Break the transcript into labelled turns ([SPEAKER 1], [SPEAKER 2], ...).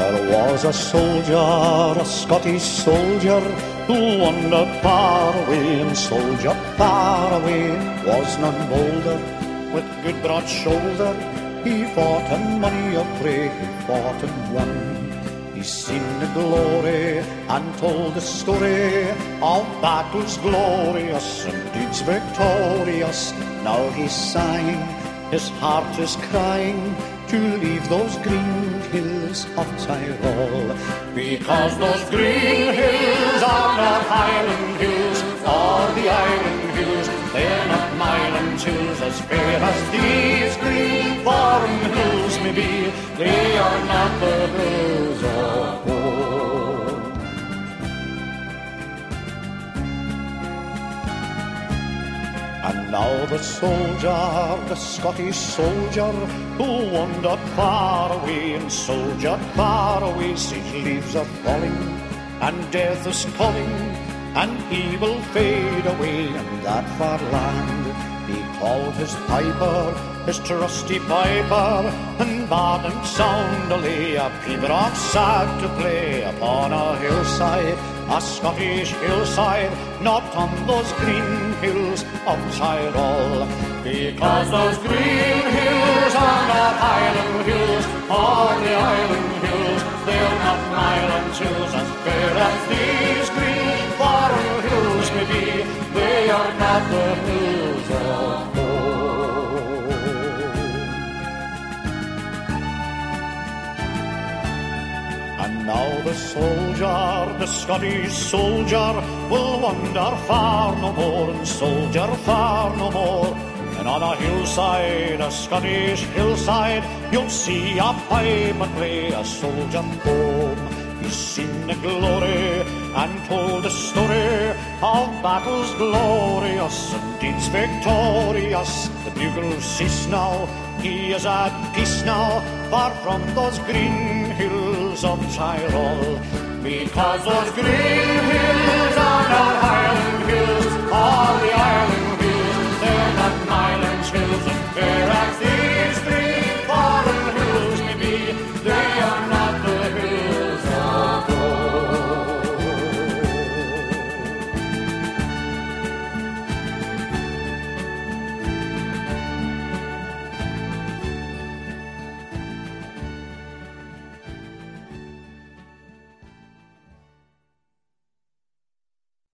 [SPEAKER 1] There was a soldier, a Scottish soldier, who wandered far away, and soldier far away was none bolder. With good broad shoulder, he fought and many a fray he fought and won. He's seen the glory and told the story of battles glorious and deeds victorious. Now he's sighing, his heart is crying to leave those green hills of Tyrol. Because those green hills are not Highland hills or the Island And now the soldier, the Scottish soldier, who wandered far away and soldiered far away, sees leaves are falling and death is calling, and he will fade away in that far land. He called his piper, his trusty piper, and bade him soundly a pibroch sad to play upon a hillside, a Scottish hillside, not on those green hills of Tyrol. Because those green hills are not Highland hills or the Island hills, they're not Myland hills as fair as these And now the soldier, the Scottish soldier, will wander far no more and soldier far no more. And on a hillside, a Scottish hillside, you'll see a pipe and play a soldier home. He's seen the glory and told the story of battles glorious and deeds victorious. The bugles cease now, he is at peace now, far from those green hills of Tyrol. Because those green